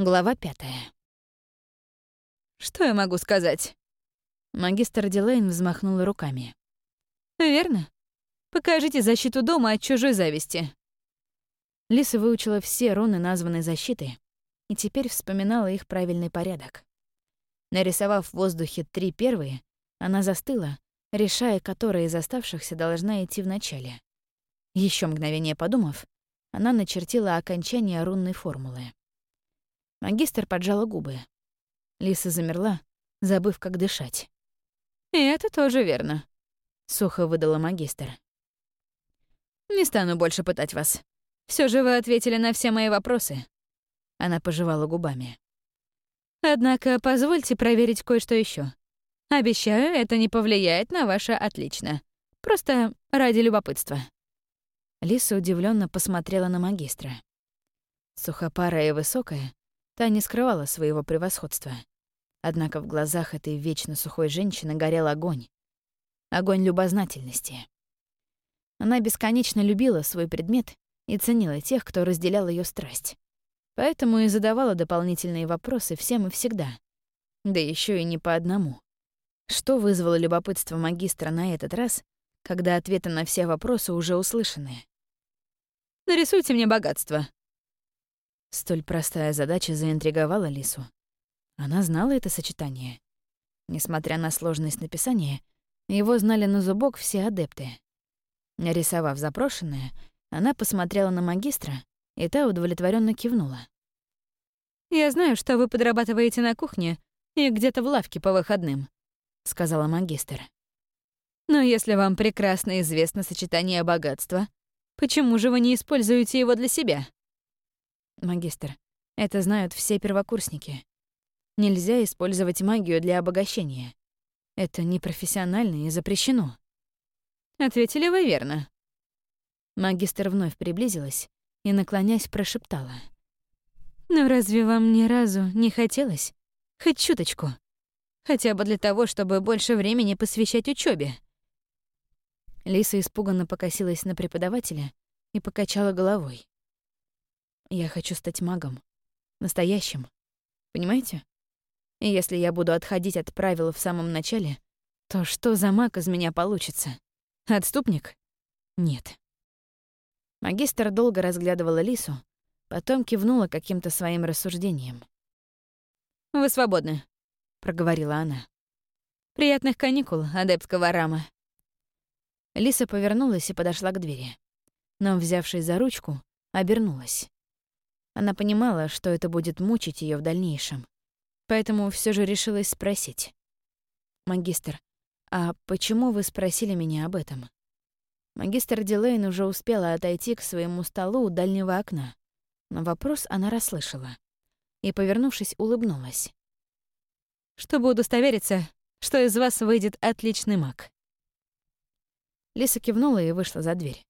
Глава пятая. «Что я могу сказать?» Магистр Дилейн взмахнула руками. «Верно. Покажите защиту дома от чужой зависти». Лиса выучила все руны названной защиты и теперь вспоминала их правильный порядок. Нарисовав в воздухе три первые, она застыла, решая, которая из оставшихся должна идти в начале. Еще мгновение подумав, она начертила окончание рунной формулы. Магистр поджала губы. Лиса замерла, забыв, как дышать. «И это тоже верно», — сухо выдала магистр. «Не стану больше пытать вас. Все же вы ответили на все мои вопросы». Она пожевала губами. «Однако позвольте проверить кое-что еще. Обещаю, это не повлияет на ваше «отлично». Просто ради любопытства». Лиса удивленно посмотрела на магистра. Сухопарая и высокая, Та не скрывала своего превосходства. Однако в глазах этой вечно сухой женщины горел огонь. Огонь любознательности. Она бесконечно любила свой предмет и ценила тех, кто разделял ее страсть. Поэтому и задавала дополнительные вопросы всем и всегда. Да еще и не по одному. Что вызвало любопытство магистра на этот раз, когда ответы на все вопросы уже услышаны? «Нарисуйте мне богатство», Столь простая задача заинтриговала Лису. Она знала это сочетание. Несмотря на сложность написания, его знали на зубок все адепты. Нарисовав запрошенное, она посмотрела на магистра, и та удовлетворенно кивнула. «Я знаю, что вы подрабатываете на кухне и где-то в лавке по выходным», — сказала магистр. «Но если вам прекрасно известно сочетание богатства, почему же вы не используете его для себя?» Магистр, это знают все первокурсники. Нельзя использовать магию для обогащения. Это непрофессионально и запрещено. Ответили вы верно. Магистр вновь приблизилась и, наклонясь, прошептала. «Но разве вам ни разу не хотелось? Хоть чуточку. Хотя бы для того, чтобы больше времени посвящать учебе. Лиса испуганно покосилась на преподавателя и покачала головой. Я хочу стать магом. Настоящим. Понимаете? И если я буду отходить от правил в самом начале, то что за маг из меня получится? Отступник? Нет. Магистр долго разглядывала Лису, потом кивнула каким-то своим рассуждением. «Вы свободны», — проговорила она. «Приятных каникул, адептского рама». Лиса повернулась и подошла к двери. Но, взявшись за ручку, обернулась. Она понимала, что это будет мучить ее в дальнейшем. Поэтому все же решилась спросить. «Магистр, а почему вы спросили меня об этом?» Магистр Дилейн уже успела отойти к своему столу у дальнего окна, но вопрос она расслышала и, повернувшись, улыбнулась. «Чтобы удостовериться, что из вас выйдет отличный маг». Лиса кивнула и вышла за дверь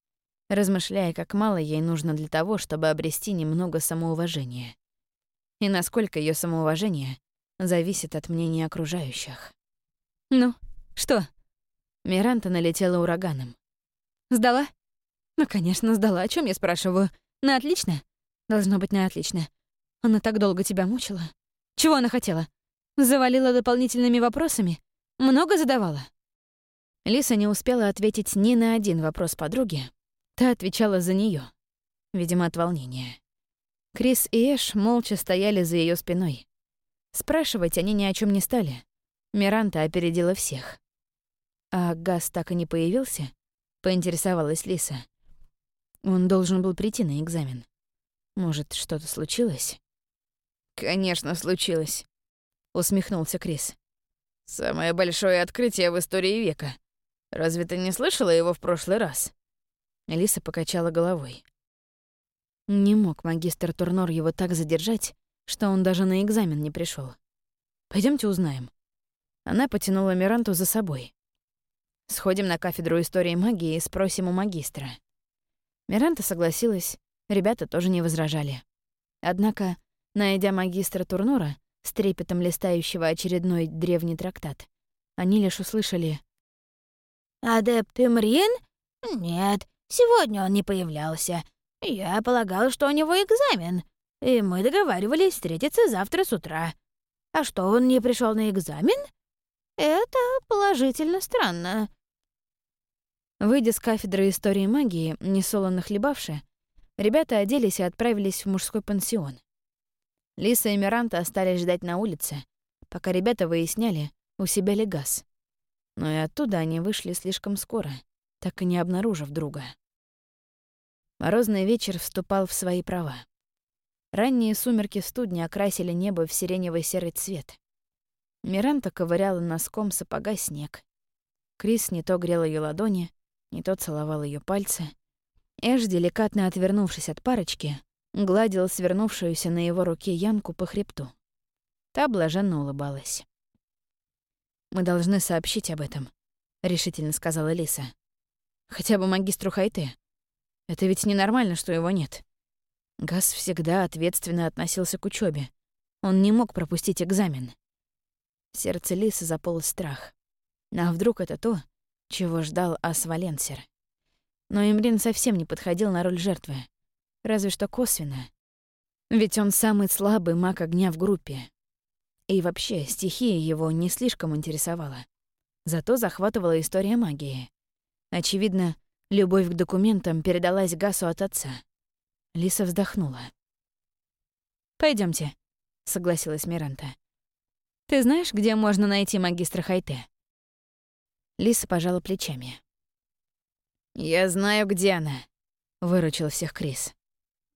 размышляя, как мало ей нужно для того, чтобы обрести немного самоуважения. И насколько ее самоуважение зависит от мнения окружающих. «Ну, что?» Миранта налетела ураганом. «Сдала?» «Ну, конечно, сдала. О чем я спрашиваю? На отлично?» «Должно быть на отлично. Она так долго тебя мучила. Чего она хотела? Завалила дополнительными вопросами? Много задавала?» Лиса не успела ответить ни на один вопрос подруги, Та отвечала за нее, видимо, от волнения. Крис и Эш молча стояли за ее спиной. Спрашивать они ни о чем не стали. Миранта опередила всех. А Газ так и не появился? Поинтересовалась Лиса. Он должен был прийти на экзамен. Может, что-то случилось? «Конечно, случилось», — усмехнулся Крис. «Самое большое открытие в истории века. Разве ты не слышала его в прошлый раз?» Лиса покачала головой. Не мог магистр Турнор его так задержать, что он даже на экзамен не пришел. Пойдемте узнаем. Она потянула Миранту за собой. Сходим на кафедру истории магии и спросим у магистра. Миранта согласилась, ребята тоже не возражали. Однако, найдя магистра Турнора, с трепетом листающего очередной древний трактат, они лишь услышали «Адепт Имрин? Нет, Сегодня он не появлялся. Я полагал, что у него экзамен. и мы договаривались встретиться завтра с утра. А что, он не пришел на экзамен? Это положительно странно. Выйдя с кафедры истории магии, несолоно хлебавши, ребята оделись и отправились в мужской пансион. Лиса и Миранта остались ждать на улице, пока ребята выясняли, у себя ли газ. Но и оттуда они вышли слишком скоро, так и не обнаружив друга. Морозный вечер вступал в свои права. Ранние сумерки студня окрасили небо в сиреневый серый цвет. Миранта ковыряла носком сапога снег. Крис не то грел ее ладони, не то целовал ее пальцы. Эш, деликатно отвернувшись от парочки, гладил свернувшуюся на его руке Янку по хребту. Та блаженно улыбалась. «Мы должны сообщить об этом», — решительно сказала Лиса. «Хотя бы магистру Хайте. Это ведь ненормально, что его нет. Газ всегда ответственно относился к учебе. Он не мог пропустить экзамен. сердце Лисы заполз страх. А вдруг это то, чего ждал Ас Валенсер? Но Имрин совсем не подходил на роль жертвы. Разве что косвенно. Ведь он самый слабый маг огня в группе. И вообще, стихия его не слишком интересовала. Зато захватывала история магии. Очевидно, любовь к документам передалась Гасу от отца. Лиса вздохнула. Пойдемте, согласилась Миранта. «Ты знаешь, где можно найти магистра Хайте?» Лиса пожала плечами. «Я знаю, где она», — выручил всех Крис.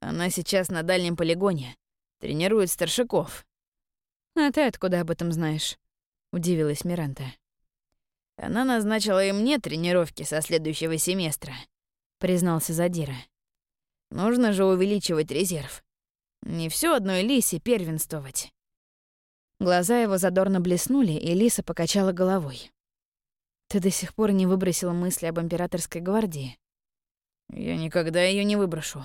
«Она сейчас на дальнем полигоне. Тренирует старшаков». «А ты откуда об этом знаешь?» — удивилась Миранта. «Она назначила и мне тренировки со следующего семестра», — признался Задира. Нужно же увеличивать резерв. Не все одной Лисе первенствовать. Глаза его задорно блеснули, и Лиса покачала головой. «Ты до сих пор не выбросила мысли об императорской гвардии?» «Я никогда ее не выброшу.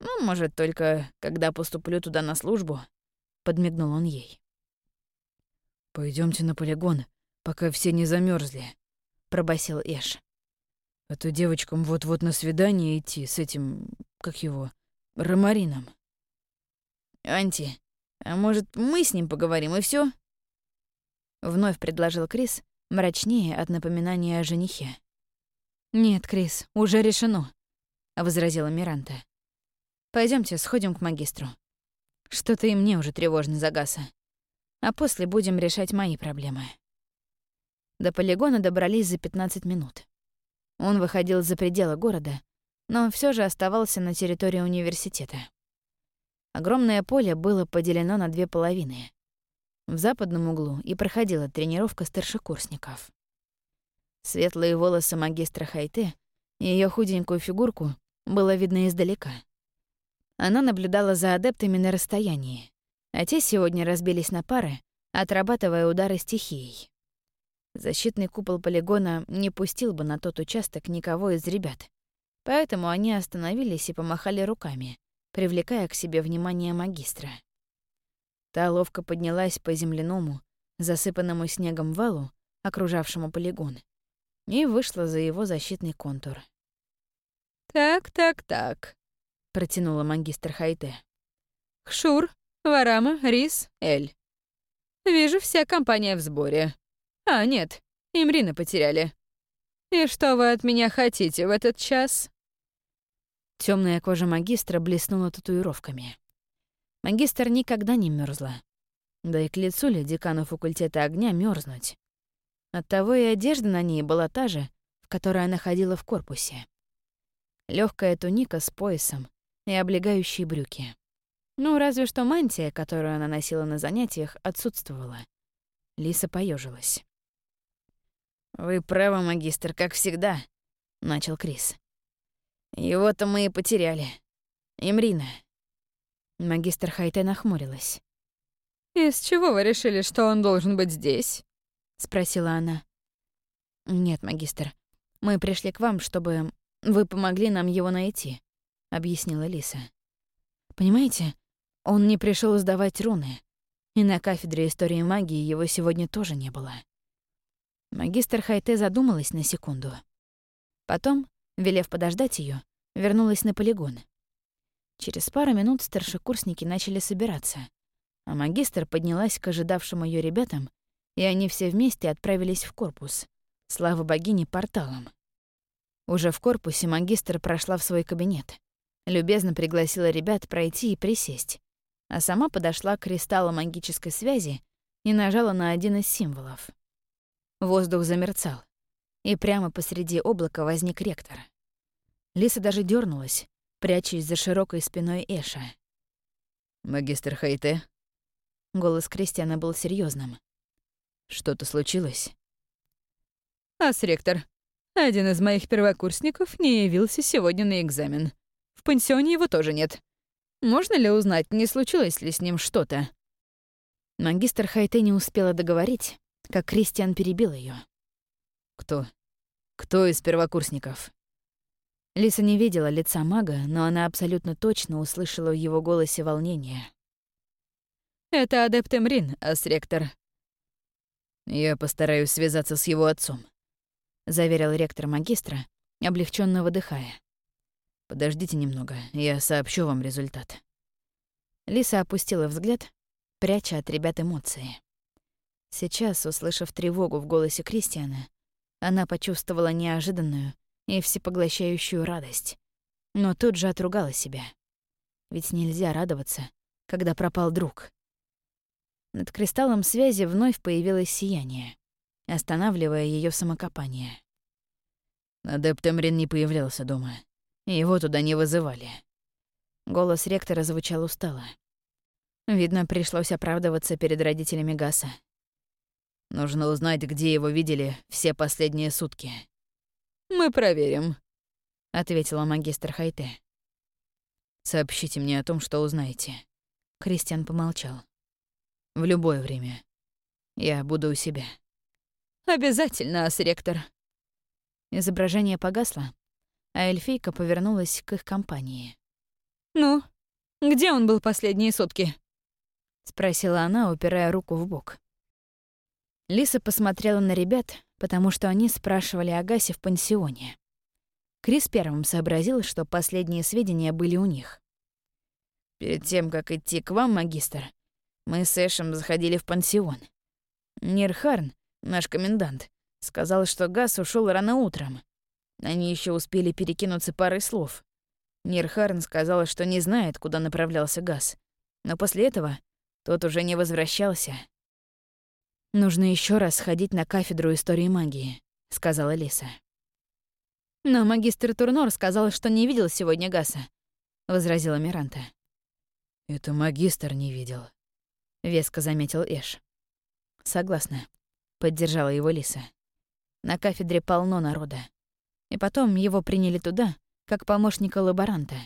Ну, может, только когда поступлю туда на службу», — подмигнул он ей. Пойдемте на полигон, пока все не замерзли, пробасил Эш. А то девочкам вот-вот на свидание идти с этим, как его, Ромарином. Анти, а может, мы с ним поговорим, и все? Вновь предложил Крис, мрачнее от напоминания о женихе. «Нет, Крис, уже решено», — возразила Миранта. Пойдемте, сходим к магистру. Что-то и мне уже тревожно за Гаса. А после будем решать мои проблемы». До полигона добрались за 15 минут. Он выходил за пределы города, но все же оставался на территории университета. Огромное поле было поделено на две половины. В западном углу и проходила тренировка старшекурсников. Светлые волосы магистра Хайте и ее худенькую фигурку было видно издалека. Она наблюдала за адептами на расстоянии, а те сегодня разбились на пары, отрабатывая удары стихией. Защитный купол полигона не пустил бы на тот участок никого из ребят. Поэтому они остановились и помахали руками, привлекая к себе внимание магистра. Та ловко поднялась по земляному, засыпанному снегом валу, окружавшему полигон, и вышла за его защитный контур. «Так, так, так», — протянула магистр Хайте. «Хшур, Варама, Рис, Эль. Вижу, вся компания в сборе. А, нет, Имрина потеряли. И что вы от меня хотите в этот час? Темная кожа магистра блеснула татуировками. Магистр никогда не мерзла. Да и к лицу ли декану факультета огня мерзнуть. Оттого и одежда на ней была та же, в которой она ходила в корпусе. Легкая туника с поясом и облегающие брюки. Ну, разве что мантия, которую она носила на занятиях, отсутствовала. Лиса поежилась. «Вы правы, магистр, как всегда», — начал Крис. «Его-то мы и потеряли. Имрина». Магистр Хайте нахмурилась. «Из чего вы решили, что он должен быть здесь?» — спросила она. «Нет, магистр, мы пришли к вам, чтобы вы помогли нам его найти», — объяснила Лиса. «Понимаете, он не пришел сдавать руны, и на кафедре истории магии его сегодня тоже не было». Магистр Хайте задумалась на секунду. Потом, велев подождать ее, вернулась на полигон. Через пару минут старшекурсники начали собираться, а магистр поднялась к ожидавшим ее ребятам, и они все вместе отправились в корпус, слава богине, порталом. Уже в корпусе магистр прошла в свой кабинет, любезно пригласила ребят пройти и присесть, а сама подошла к кристаллу магической связи и нажала на один из символов. Воздух замерцал, и прямо посреди облака возник ректор. Лиса даже дернулась, прячась за широкой спиной Эша. «Магистр Хайте?» Голос Кристиана был серьезным. «Что-то случилось?» «Ас, ректор, один из моих первокурсников не явился сегодня на экзамен. В пансионе его тоже нет. Можно ли узнать, не случилось ли с ним что-то?» Магистр Хайте не успела договорить, как Кристиан перебил ее. «Кто? Кто из первокурсников?» Лиса не видела лица мага, но она абсолютно точно услышала в его голосе волнение. «Это адепт Эмрин, ас-ректор». «Я постараюсь связаться с его отцом», — заверил ректор магистра, облегченно выдыхая. «Подождите немного, я сообщу вам результат». Лиса опустила взгляд, пряча от ребят эмоции. Сейчас, услышав тревогу в голосе Кристиана, она почувствовала неожиданную, и всепоглощающую радость. Но тут же отругала себя. Ведь нельзя радоваться, когда пропал друг. Над кристаллом связи вновь появилось сияние, останавливая ее самокопание. Адепт Эмрин не появлялся дома. Его туда не вызывали. Голос ректора звучал устало. Видно, пришлось оправдываться перед родителями Гаса. Нужно узнать, где его видели все последние сутки. «Мы проверим», — ответила магистр Хайте. «Сообщите мне о том, что узнаете». Кристиан помолчал. «В любое время. Я буду у себя». «Обязательно, ас-ректор». Изображение погасло, а эльфийка повернулась к их компании. «Ну, где он был последние сутки?» — спросила она, упирая руку в бок. Лиса посмотрела на ребят, потому что они спрашивали о Гасе в пансионе. Крис первым сообразил, что последние сведения были у них. «Перед тем, как идти к вам, магистр, мы с Эшем заходили в пансион. Нирхарн, наш комендант, сказал, что Гас ушел рано утром. Они еще успели перекинуться парой слов. Нирхарн сказал, что не знает, куда направлялся Гас, но после этого тот уже не возвращался. «Нужно еще раз сходить на кафедру истории магии», — сказала Лиса. «Но магистр Турнор сказал, что не видел сегодня Гаса», — возразила Миранта. «Это магистр не видел», — веско заметил Эш. «Согласна», — поддержала его Лиса. «На кафедре полно народа. И потом его приняли туда, как помощника лаборанта.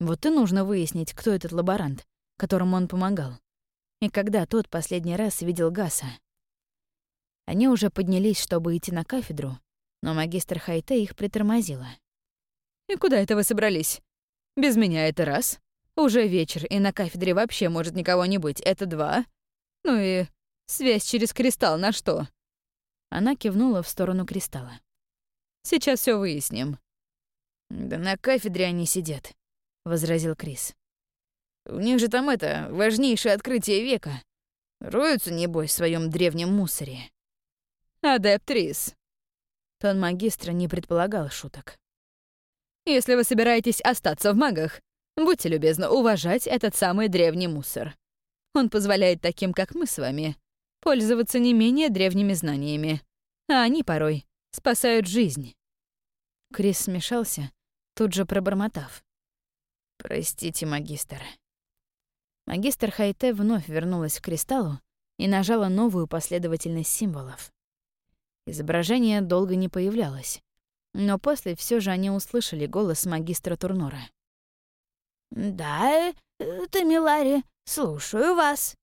Вот и нужно выяснить, кто этот лаборант, которому он помогал и когда тот последний раз видел Гаса. Они уже поднялись, чтобы идти на кафедру, но магистр Хайте их притормозила. «И куда это вы собрались? Без меня это раз. Уже вечер, и на кафедре вообще может никого не быть. Это два. Ну и связь через кристалл на что?» Она кивнула в сторону кристалла. «Сейчас все выясним». «Да на кафедре они сидят», — возразил Крис. У них же там это, важнейшее открытие века. Роются, небось, в своем древнем мусоре. Адептрис. Тон магистра не предполагал шуток. Если вы собираетесь остаться в магах, будьте любезны уважать этот самый древний мусор. Он позволяет таким, как мы с вами, пользоваться не менее древними знаниями, а они порой спасают жизнь. Крис смешался, тут же пробормотав. «Простите, магистр». Магистр Хайте вновь вернулась к кристаллу и нажала новую последовательность символов. Изображение долго не появлялось, но после все же они услышали голос магистра Турнора. «Да, это Милари, слушаю вас».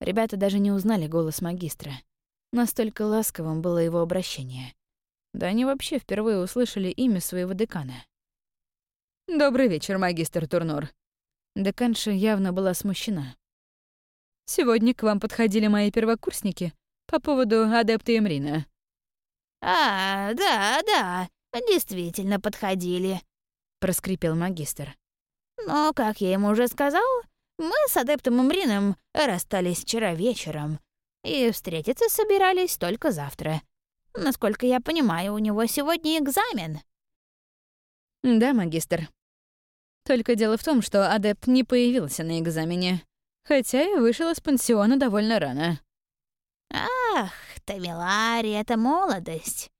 Ребята даже не узнали голос магистра. Настолько ласковым было его обращение. Да они вообще впервые услышали имя своего декана. «Добрый вечер, магистр Турнор. Деканша явно была смущена. «Сегодня к вам подходили мои первокурсники по поводу адепта Эмрина». «А, да, да, действительно подходили», — проскрипел магистр. Но, как я ему уже сказал, мы с адептом Умрином расстались вчера вечером и встретиться собирались только завтра. Насколько я понимаю, у него сегодня экзамен». «Да, магистр. Только дело в том, что адепт не появился на экзамене, хотя и вышел из пансиона довольно рано». «Ах, Тамилари, это молодость.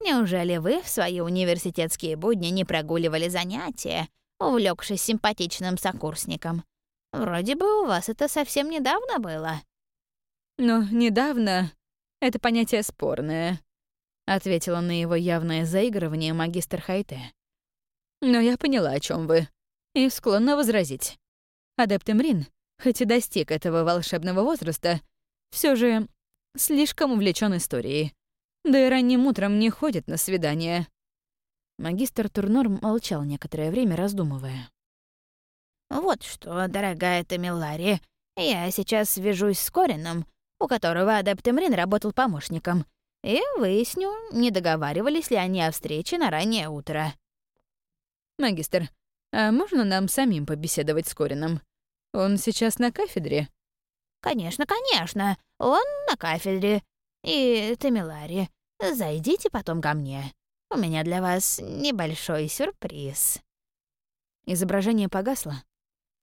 Неужели вы в свои университетские будни не прогуливали занятия, увлекшись симпатичным сокурсником? Вроде бы у вас это совсем недавно было». «Ну, недавно — это понятие спорное», — ответила на его явное заигрывание магистр Хайте. «Но я поняла, о чем вы, и склонна возразить. Адепт Эмрин, хоть и достиг этого волшебного возраста, все же слишком увлечен историей. Да и ранним утром не ходит на свидания». Магистр Турнор молчал некоторое время, раздумывая. «Вот что, дорогая Тамилари, я сейчас свяжусь с Корином, у которого адепт Эмрин работал помощником, и выясню, не договаривались ли они о встрече на раннее утро». «Магистр, а можно нам самим побеседовать с Корином? Он сейчас на кафедре?» «Конечно, конечно, он на кафедре. И, Тамилари, зайдите потом ко мне. У меня для вас небольшой сюрприз». Изображение погасло,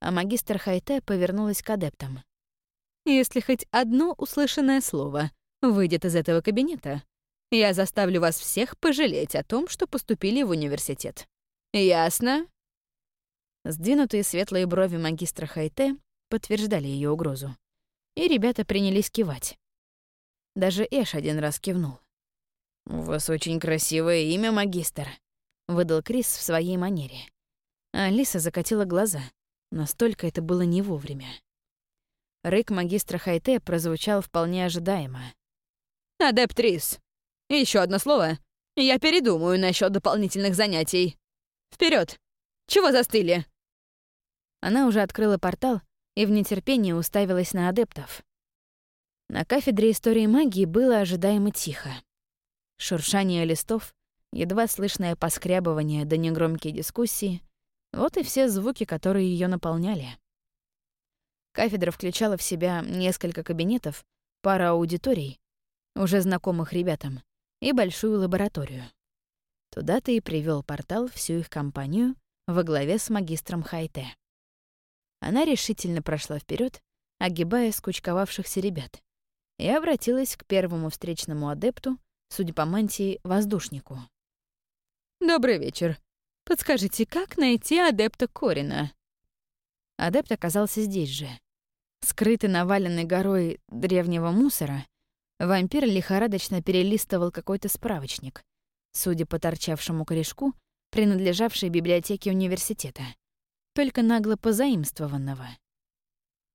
а магистр Хайте повернулась к адептам. «Если хоть одно услышанное слово выйдет из этого кабинета, я заставлю вас всех пожалеть о том, что поступили в университет. Ясно?» Сдвинутые светлые брови магистра Хайте подтверждали ее угрозу, и ребята принялись кивать. Даже Эш один раз кивнул. «У вас очень красивое имя, магистр», — выдал Крис в своей манере. Алиса закатила глаза — Настолько это было не вовремя. Рык магистра Хайте прозвучал вполне ожидаемо. «Адепт Рис, еще одно слово. Я передумаю насчет дополнительных занятий. Вперед! Чего застыли?» Она уже открыла портал и в нетерпении уставилась на адептов. На кафедре истории магии было ожидаемо тихо. Шуршание листов, едва слышное поскрябывание да негромкие дискуссии, вот и все звуки, которые ее наполняли. Кафедра включала в себя несколько кабинетов, пара аудиторий, уже знакомых ребятам, и большую лабораторию. Туда-то и привел портал всю их компанию во главе с магистром Хайте. Она решительно прошла вперед, огибая скучковавшихся ребят, и обратилась к первому встречному адепту, судя по мантии, воздушнику. «Добрый вечер. Подскажите, как найти адепта Корина?» Адепт оказался здесь же. Скрытый наваленной горой древнего мусора, вампир лихорадочно перелистывал какой-то справочник, судя по торчавшему корешку, принадлежавшей библиотеке университета, только нагло позаимствованного.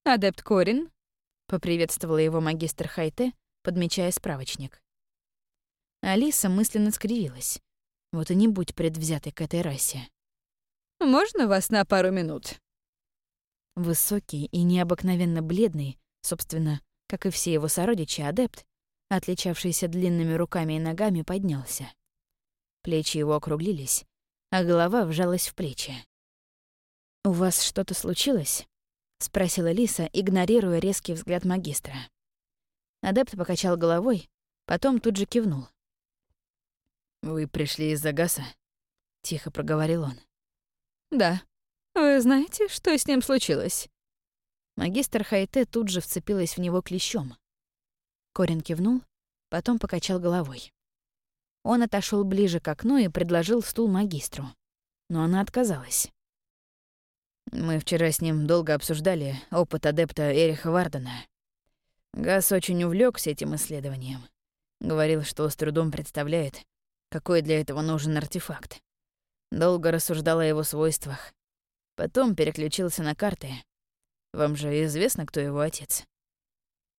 «Адепт Корин?» — поприветствовала его магистр Хайте, подмечая справочник. Алиса мысленно скривилась. Вот и не будь предвзятой к этой расе. «Можно вас на пару минут?» Высокий и необыкновенно бледный, собственно, как и все его сородичи, адепт, отличавшийся длинными руками и ногами, поднялся. Плечи его округлились, а голова вжалась в плечи. «У вас что-то случилось?» — спросила Лиса, игнорируя резкий взгляд магистра. Адепт покачал головой, потом тут же кивнул. «Вы пришли из-за Гаса?» — тихо проговорил он. «Да. Вы знаете, что с ним случилось?» Магистр Хайте тут же вцепилась в него клещом. Корин кивнул, потом покачал головой. Он отошел ближе к окну и предложил стул магистру, но она отказалась. Мы вчера с ним долго обсуждали опыт адепта Эриха Вардена. Гас очень увлекся этим исследованием. Говорил, что с трудом представляет, какой для этого нужен артефакт. Долго рассуждал о его свойствах. Потом переключился на карты. Вам же известно, кто его отец.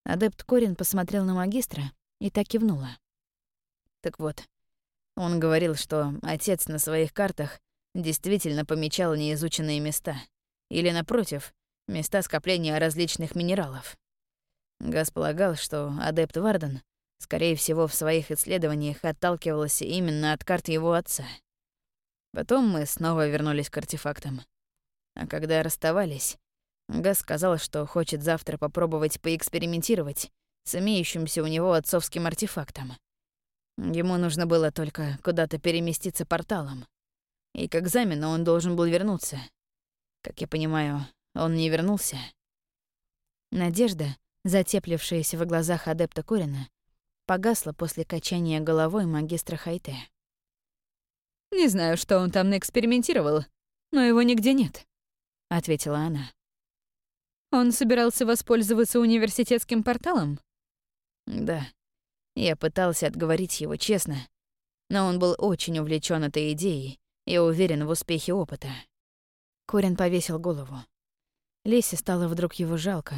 Адепт Корин посмотрел на магистра и так кивнула. Так вот, он говорил, что отец на своих картах действительно помечал неизученные места. Или, напротив, места скопления различных минералов. Газ полагал, что адепт Варден Скорее всего, в своих исследованиях отталкивался именно от карт его отца. Потом мы снова вернулись к артефактам. А когда расставались, Гас сказал, что хочет завтра попробовать поэкспериментировать с имеющимся у него отцовским артефактом. Ему нужно было только куда-то переместиться порталом. И к экзамену он должен был вернуться. Как я понимаю, он не вернулся. Надежда, затеплившаяся в глазах адепта Корина, погасла после качания головой магистра Хайте. «Не знаю, что он там наэкспериментировал, но его нигде нет», — ответила она. «Он собирался воспользоваться университетским порталом?» «Да. Я пытался отговорить его честно, но он был очень увлечен этой идеей и уверен в успехе опыта». Корин повесил голову. Лесе стало вдруг его жалко.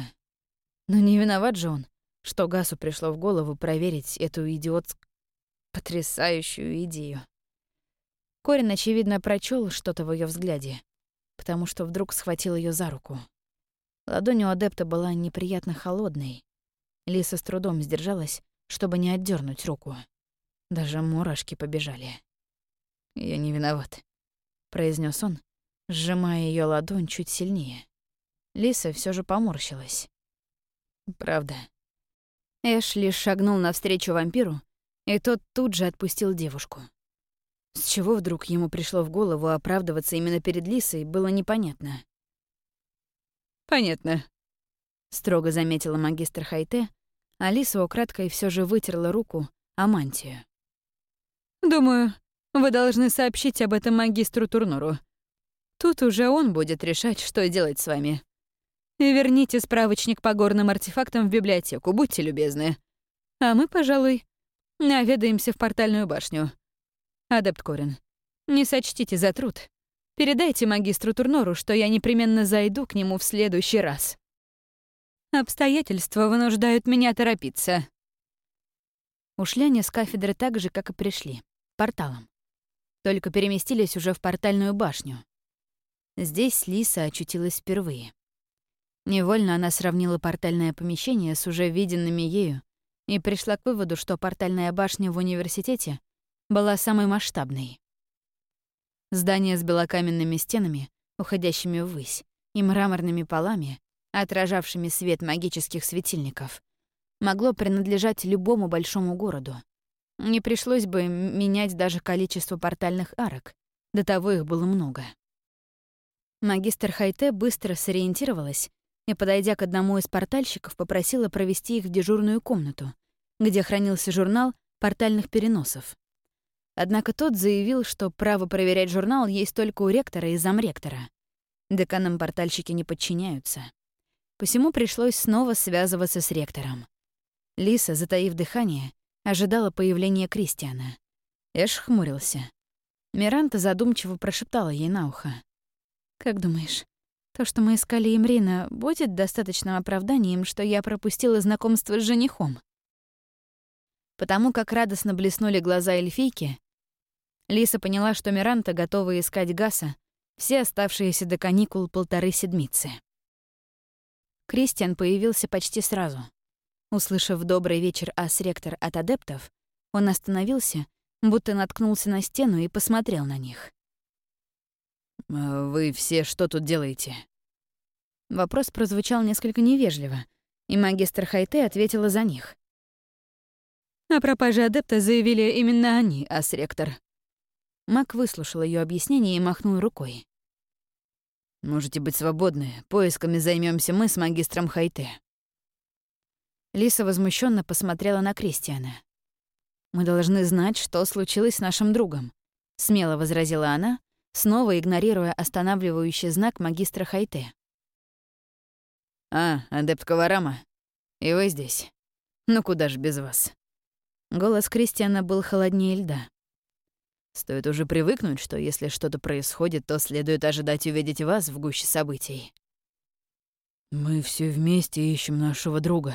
Но не виноват же он, что Гасу пришло в голову проверить эту идиотскую, потрясающую идею. Корин, очевидно, прочел что-то в ее взгляде, потому что вдруг схватил ее за руку. Ладонь у адепта была неприятно холодной. Лиса с трудом сдержалась, чтобы не отдернуть руку. Даже мурашки побежали. «Я не виноват», — произнес он, сжимая ее ладонь чуть сильнее. Лиса все же поморщилась. «Правда». Эш лишь шагнул навстречу вампиру, и тот тут же отпустил девушку. С чего вдруг ему пришло в голову оправдываться именно перед Лисой, было непонятно. «Понятно», — строго заметила магистр Хайте, а Лиса украдкой все же вытерла руку о мантию. «Думаю, вы должны сообщить об этом магистру Турнуру. Тут уже он будет решать, что делать с вами. И верните справочник по горным артефактам в библиотеку, будьте любезны. А мы, пожалуй, наведаемся в портальную башню. Адепт Корин, не сочтите за труд. Передайте магистру Турнору, что я непременно зайду к нему в следующий раз. Обстоятельства вынуждают меня торопиться. Ушли они с кафедры так же, как и пришли, порталом. Только переместились уже в портальную башню. Здесь Лиса очутилась впервые. Невольно она сравнила портальное помещение с уже виденными ею и пришла к выводу, что портальная башня в университете была самой масштабной. Здание с белокаменными стенами, уходящими ввысь, и мраморными полами, отражавшими свет магических светильников, могло принадлежать любому большому городу. Не пришлось бы менять даже количество портальных арок, до того их было много. Магистр Хайте быстро сориентировалась и, подойдя к одному из портальщиков, попросила провести их в дежурную комнату, где хранился журнал портальных переносов. Однако тот заявил, что право проверять журнал есть только у ректора и замректора. Деканам портальщики не подчиняются. Посему пришлось снова связываться с ректором. Лиса, затаив дыхание, ожидала появления Кристиана. Эш хмурился. Миранта задумчиво прошептала ей на ухо. «Как думаешь, то, что мы искали Имрина, будет достаточным оправданием, что я пропустила знакомство с женихом. Потому как радостно блеснули глаза эльфийки, Лиса поняла, что Миранта готова искать Гаса все оставшиеся до каникул полторы седмицы. Кристиан появился почти сразу. Услышав «Добрый вечер, ас-ректор» от адептов, он остановился, будто наткнулся на стену и посмотрел на них. «А «Вы все что тут делаете?» Вопрос прозвучал несколько невежливо, и магистр Хайте ответила за них. О пропаже адепта заявили именно они, ас-ректор. Мак выслушал ее объяснение и махнул рукой. «Можете быть свободны. Поисками займемся мы с магистром Хайте». Лиса возмущенно посмотрела на Кристиана. «Мы должны знать, что случилось с нашим другом», — смело возразила она, снова игнорируя останавливающий знак магистра Хайте. «А, адепт Каварама, и вы здесь. Ну куда ж без вас?» Голос Кристиана был холоднее льда. «Стоит уже привыкнуть, что если что-то происходит, то следует ожидать увидеть вас в гуще событий». «Мы все вместе ищем нашего друга».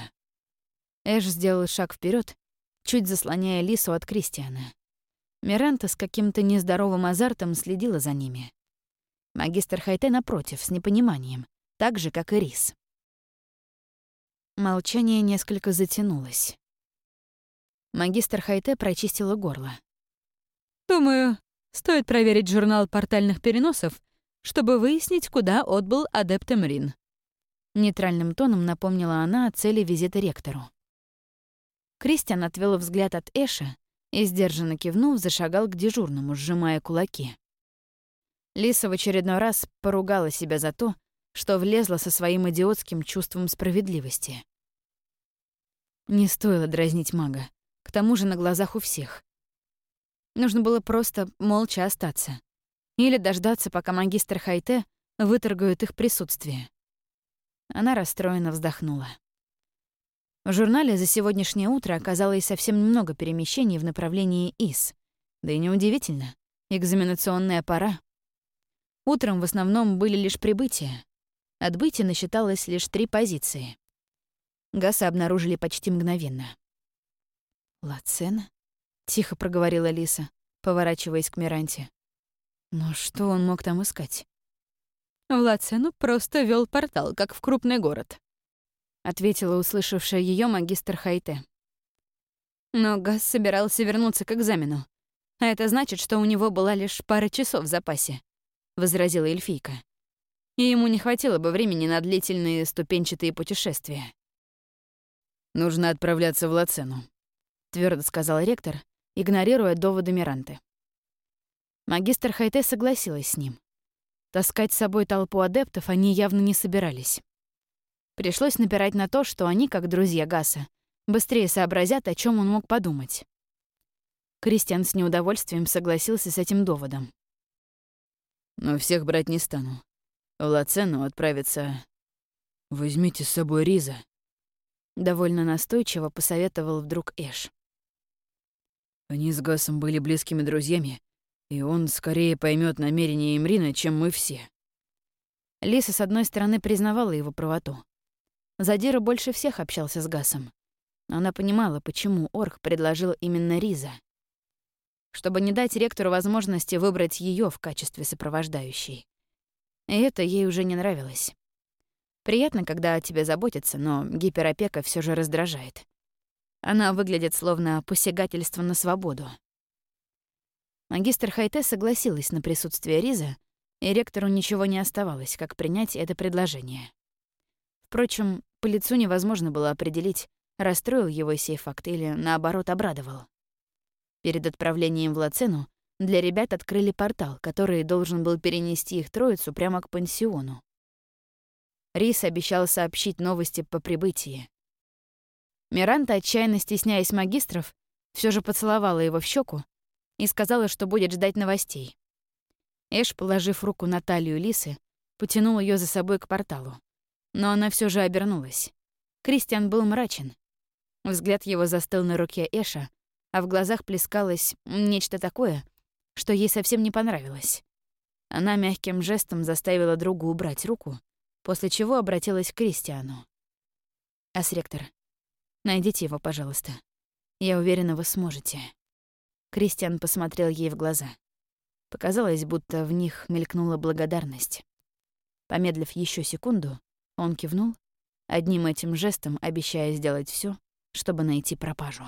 Эш сделал шаг вперед, чуть заслоняя Лису от Кристиана. Миранта с каким-то нездоровым азартом следила за ними. Магистр Хайте, напротив, с непониманием, так же, как и Рис. Молчание несколько затянулось. Магистр Хайте прочистила горло. «Думаю, стоит проверить журнал портальных переносов чтобы выяснить, куда отбыл адепт Эмрин. Нейтральным тоном напомнила она о цели визита ректору. Кристиан отвел взгляд от Эша и, сдержанно кивнув, зашагал к дежурному, сжимая кулаки. Лиса в очередной раз поругала себя за то, что влезла со своим идиотским чувством справедливости. Не стоило дразнить мага, к тому же на глазах у всех. Нужно было просто молча остаться. Или дождаться, пока магистр Хайте выторгует их присутствие. Она расстроенно вздохнула. В журнале за сегодняшнее утро оказалось совсем немного перемещений в направлении ИС. Да и неудивительно. Экзаменационная пора. Утром в основном были лишь прибытия. Отбытия насчиталось лишь три позиции. Гаса обнаружили почти мгновенно. «Лацена?» — тихо проговорила Лиса, поворачиваясь к Миранте. «Но что он мог там искать?» «В Лацену просто вел портал, как в крупный город», ответила услышавшая ее магистр Хайте. Но Гас собирался вернуться к экзамену. А это значит, что у него была лишь пара часов в запасе, возразила эльфийка. И ему не хватило бы времени на длительные ступенчатые путешествия. Нужно отправляться в Лацену, твердо сказал ректор, игнорируя доводы Миранты. Магистр Хайте согласилась с ним. Таскать с собой толпу адептов они явно не собирались. Пришлось напирать на то, что они, как друзья Гаса, быстрее сообразят, о чем он мог подумать. Кристиан с неудовольствием согласился с этим доводом. «Но всех брать не стану. В Лацену отправиться... Возьмите с собой Риза». Довольно настойчиво посоветовал вдруг Эш. Они с Гасом были близкими друзьями, и он скорее поймет намерения Имрина, чем мы все. Лиса, с одной стороны, признавала его правоту. Задира больше всех общался с Гасом. Она понимала, почему Орх предложил именно Риза. Чтобы не дать ректору возможности выбрать ее в качестве сопровождающей. И это ей уже не нравилось. Приятно, когда о тебе заботятся, но гиперопека все же раздражает. Она выглядит словно посягательство на свободу. Магистр Хайте согласилась на присутствие Риза, и ректору ничего не оставалось, как принять это предложение. Впрочем, по лицу невозможно было определить, расстроил его сей факт или, наоборот, обрадовал. Перед отправлением в Лацену для ребят открыли портал, который должен был перенести их троицу прямо к пансиону. Рис обещал сообщить новости по прибытии. Миранта, отчаянно стесняясь магистров, все же поцеловала его в щеку и сказала, что будет ждать новостей. Эш, положив руку на талию Лисы, потянул ее за собой к порталу. Но она все же обернулась. Кристиан был мрачен. Взгляд его застыл на руке Эша, а в глазах плескалось нечто такое, что ей совсем не понравилось. Она мягким жестом заставила другу убрать руку, после чего обратилась к Кристиану. «Асректор, найдите его, пожалуйста. Я уверена, вы сможете». Кристиан посмотрел ей в глаза. Показалось, будто в них мелькнула благодарность. Помедлив еще секунду, он кивнул, одним этим жестом обещая сделать все, чтобы найти пропажу.